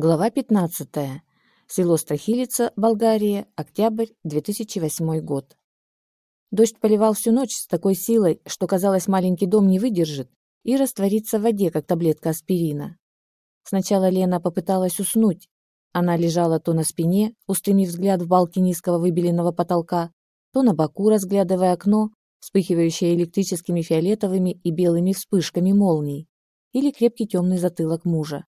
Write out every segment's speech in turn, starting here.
Глава 15. Село Страхилица, Болгария, октябрь 2008 год. Дождь поливал всю ночь с такой силой, что, казалось, маленький дом не выдержит и растворится в воде, как таблетка аспирина. Сначала Лена попыталась уснуть. Она лежала то на спине, устремив взгляд в балки низкого выбеленного потолка, то на боку, разглядывая окно, вспыхивающее электрическими фиолетовыми и белыми вспышками молний, или крепкий темный затылок мужа.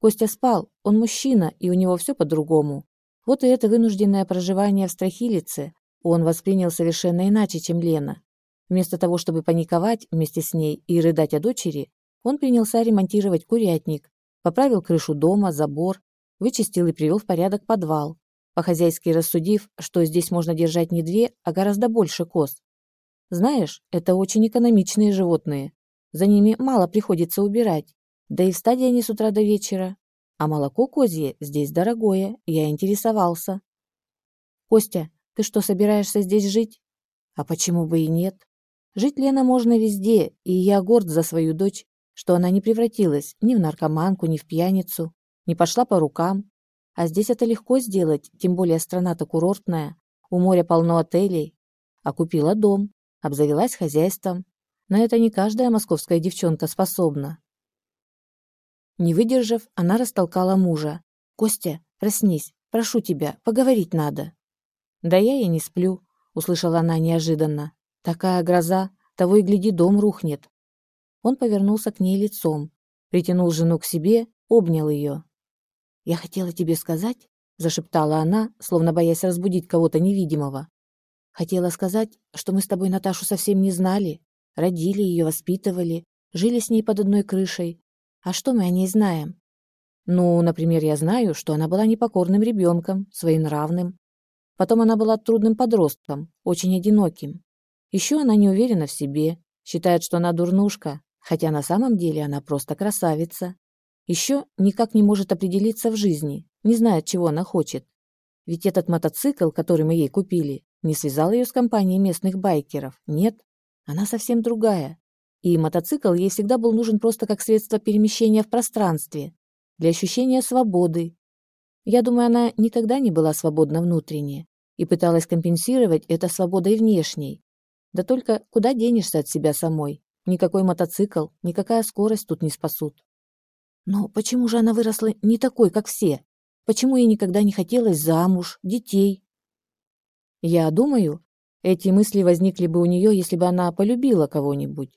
Костя спал, он мужчина, и у него все по-другому. Вот и это вынужденное проживание в Страхилице он воспринял совершенно иначе, чем Лена. Вместо того, чтобы паниковать вместе с ней и рыдать о дочери, он принялся ремонтировать курятник, поправил крышу дома, забор, вычистил и привел в порядок подвал, по-хозяйски рассудив, что здесь можно держать не две, а гораздо больше коз. Знаешь, это очень экономичные животные. За ними мало приходится убирать. Да и в стадии они с утра до вечера. А молоко козье здесь дорогое, я интересовался. Костя, ты что, собираешься здесь жить? А почему бы и нет? Жить Лена можно везде, и я горд за свою дочь, что она не превратилась ни в наркоманку, ни в пьяницу, не пошла по рукам. А здесь это легко сделать, тем более страна-то курортная, у моря полно отелей. А купила дом, обзавелась хозяйством. На это не каждая московская девчонка способна. Не выдержав, она растолкала мужа. «Костя, проснись, прошу тебя, поговорить надо». «Да я и не сплю», — услышала она неожиданно. «Такая гроза, того и гляди, дом рухнет». Он повернулся к ней лицом, притянул жену к себе, обнял ее. «Я хотела тебе сказать», — зашептала она, словно боясь разбудить кого-то невидимого. Хотела сказать, что мы с тобой Наташу совсем не знали, родили ее, воспитывали, жили с ней под одной крышей. А что мы о ней знаем? Ну, например, я знаю, что она была непокорным ребенком, своенравным. Потом она была трудным подростком, очень одиноким. Еще она не уверена в себе, считает, что она дурнушка, хотя на самом деле она просто красавица. Еще никак не может определиться в жизни, не знает, чего она хочет. Ведь этот мотоцикл, который мы ей купили, не связал ее с компанией местных байкеров. Нет, она совсем другая. И мотоцикл ей всегда был нужен просто как средство перемещения в пространстве, для ощущения свободы. Я думаю, она никогда не была свободна внутренне и пыталась компенсировать это свободой внешней. Да только куда денешься от себя самой? Никакой мотоцикл, никакая скорость тут не спасут. Но почему же она выросла не такой, как все? Почему ей никогда не хотелось замуж, детей? Я думаю, эти мысли возникли бы у нее, если бы она полюбила кого-нибудь.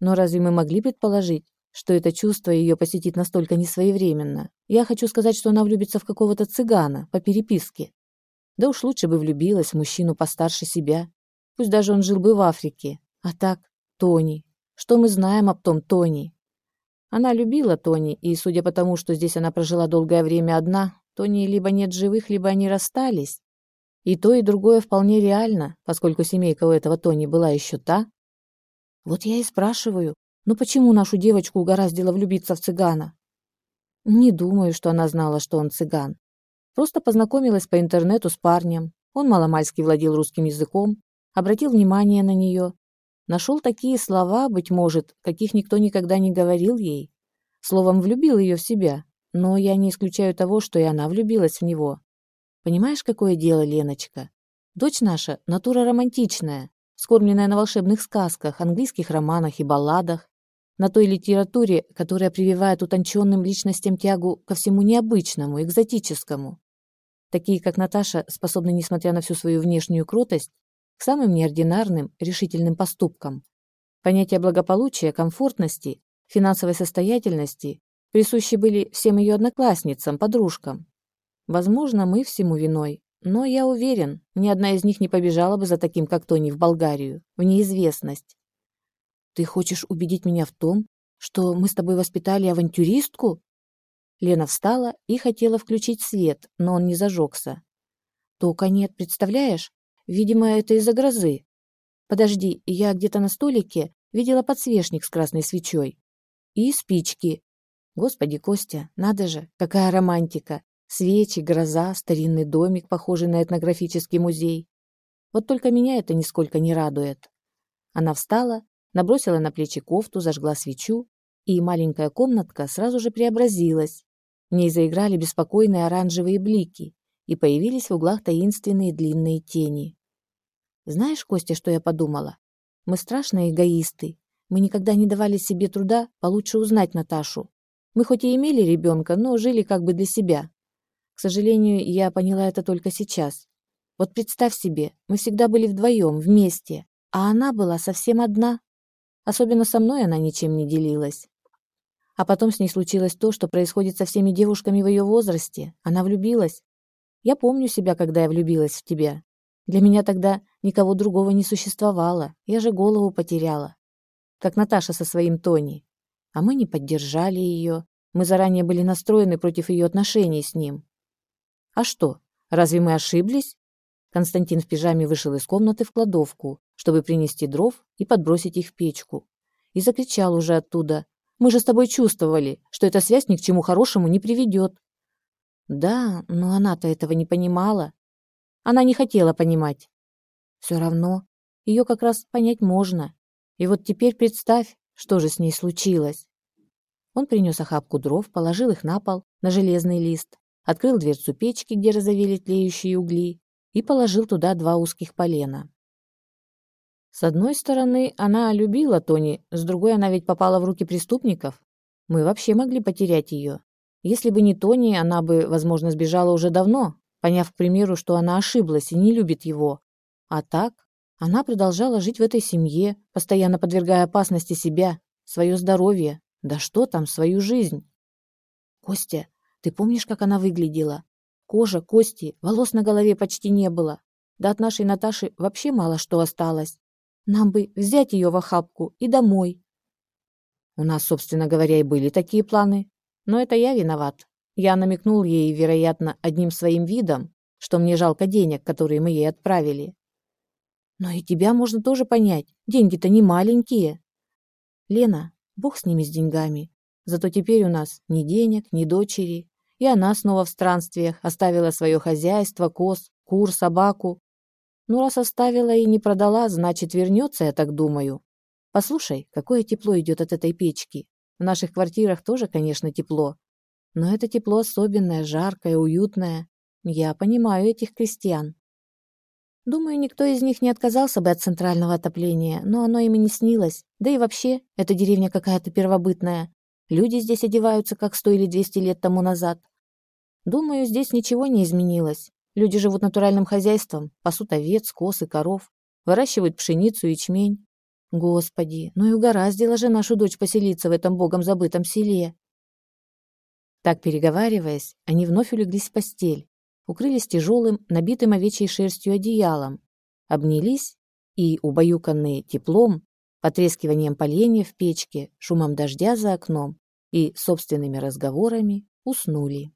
Но разве мы могли предположить, что это чувство ее посетит настолько несвоевременно? Я хочу сказать, что она влюбится в какого-то цыгана по переписке. Да уж лучше бы влюбилась в мужчину постарше себя. Пусть даже он жил бы в Африке. А так, Тони. Что мы знаем об том Тони? Она любила Тони, и, судя по тому, что здесь она прожила долгое время одна, Тони либо нет живых, либо они расстались. И то, и другое вполне реально, поскольку семейка у этого Тони была еще та. Вот я и спрашиваю, ну почему нашу девочку угораздило влюбиться в цыгана? Не думаю, что она знала, что он цыган. Просто познакомилась по интернету с парнем. Он маломальски владел русским языком, обратил внимание на нее. Нашел такие слова, быть может, каких никто никогда не говорил ей. Словом, влюбил ее в себя. Но я не исключаю того, что и она влюбилась в него. Понимаешь, какое дело, Леночка? Дочь наша – натура романтичная, скормленная на волшебных сказках, английских романах и балладах, на той литературе, которая прививает утонченным личностям тягу ко всему необычному, экзотическому. Такие, как Наташа, способны, несмотря на всю свою внешнюю кротость, к самым неординарным, решительным поступкам. Понятия благополучия, комфортности, финансовой состоятельности присущи были всем ее одноклассницам, подружкам, Возможно, мы всему виной, но я уверен, ни одна из них не побежала бы за таким, как Тони, в Болгарию, в неизвестность. Ты хочешь убедить меня в том, что мы с тобой воспитали авантюристку? Лена встала и хотела включить свет, но он не зажегся. Тока нет, представляешь? Видимо, это из-за грозы. Подожди, я где-то на столике видела подсвечник с красной свечой. И спички. Господи, Костя, надо же, какая романтика. Свечи, гроза, старинный домик, похожий на этнографический музей. Вот только меня это нисколько не радует. Она встала, набросила на плечи кофту, зажгла свечу, и маленькая комнатка сразу же преобразилась. В ней заиграли беспокойные оранжевые блики, и появились в углах таинственные длинные тени. Знаешь, Костя, что я подумала? Мы страшные эгоисты. Мы никогда не давали себе труда получше узнать Наташу. Мы хоть и имели ребенка, но жили как бы для себя. К сожалению, я поняла это только сейчас. Вот представь себе, мы всегда были вдвоем, вместе, а она была совсем одна. Особенно со мной она ничем не делилась. А потом с ней случилось то, что происходит со всеми девушками в ее возрасте. Она влюбилась. Я помню себя, когда я влюбилась в тебя. Для меня тогда никого другого не существовало. Я же голову потеряла. Как Наташа со своим Тони. А мы не поддержали ее. Мы заранее были настроены против ее отношений с ним. А что, разве мы ошиблись? Константин в пижаме вышел из комнаты в кладовку, чтобы принести дров и подбросить их в печку. И закричал уже оттуда. «Мы же с тобой чувствовали, что эта связь ни к чему хорошему не приведет». Да, но она-то этого не понимала. Она не хотела понимать. Все равно, ее как раз понять можно. И вот теперь представь, что же с ней случилось. Он принес охапку дров, положил их на пол, на железный лист, открыл дверцу печки, где разовели тлеющие угли, и положил туда два узких полена. С одной стороны, она любила Тони, с другой она ведь попала в руки преступников. Мы вообще могли потерять ее. Если бы не Тони, она бы, возможно, сбежала уже давно, поняв, к примеру, что она ошиблась и не любит его. А так, она продолжала жить в этой семье, постоянно подвергая опасности себя, свое здоровье, да что там, свою жизнь. Костя, ты помнишь, как она выглядела? Кожа, кости, волос на голове почти не было. Да от нашей Наташи вообще мало что осталось. Нам бы взять ее в охапку и домой. У нас, собственно говоря, и были такие планы, но это я виноват. Я намекнул ей, вероятно, одним своим видом, что мне жалко денег, которые мы ей отправили. Но и тебя можно тоже понять. Деньги-то не маленькие. Лена, бог с ними с деньгами. Зато теперь у нас ни денег, ни дочери. И она снова в странствиях, оставила свое хозяйство, коз, кур, собаку. Ну, раз оставила и не продала, значит, вернется, я так думаю. Послушай, какое тепло идет от этой печки. В наших квартирах тоже, конечно, тепло. Но это тепло особенное, жаркое, уютное. Я понимаю этих крестьян. Думаю, никто из них не отказался бы от центрального отопления, но оно им и не снилось. Да и вообще, эта деревня какая-то первобытная. Люди здесь одеваются, как сто или двести лет тому назад. Думаю, здесь ничего не изменилось. Люди живут натуральным хозяйством, пасут овец, коз и коров, выращивают пшеницу и ячмень. Господи, ну и угораздило же нашу дочь поселиться в этом богом забытом селе. Так, переговариваясь, они вновь улеглись в постель, укрылись тяжелым, набитым овечьей шерстью одеялом, обнялись и, убаюканные теплом, потрескиванием поленьев в печке, шумом дождя за окном и собственными разговорами, уснули.